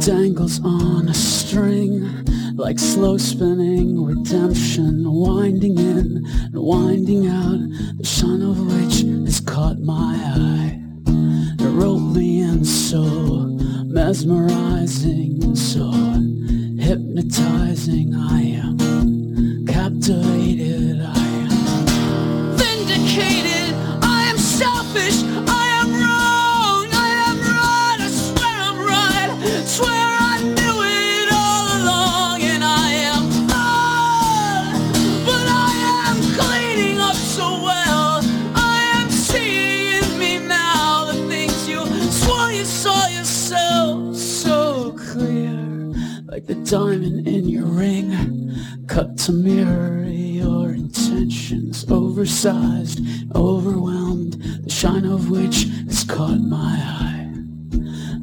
dangles on a string like slow spinning redemption winding in and winding out the shine of which has caught my eye. It rolled me in so mesmerizing so hypnotizing I am captivated. you saw yourself so clear Like the diamond in your ring. Cut to mirror your intentions Oversized, overwhelmed. The shine of which has caught my eye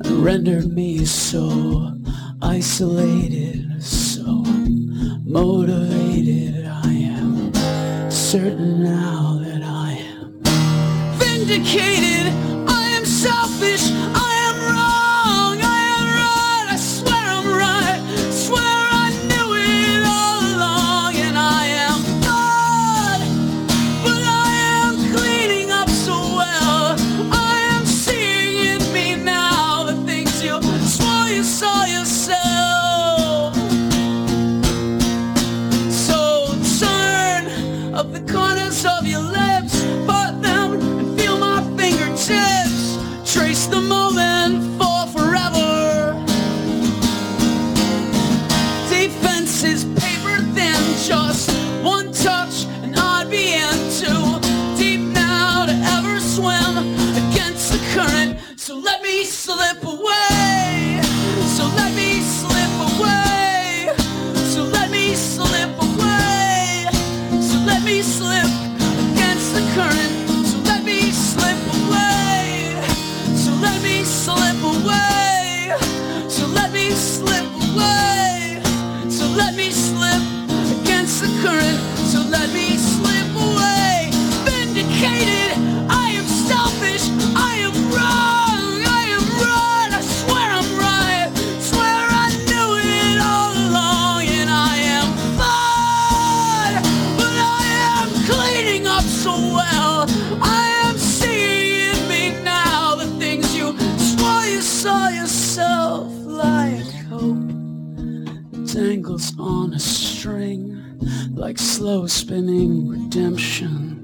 And rendered me so isolated So motivated. I am Certain now that I am Vindicated. I am selfish. I So let me slip away. dangles on a string like slow spinning redemption.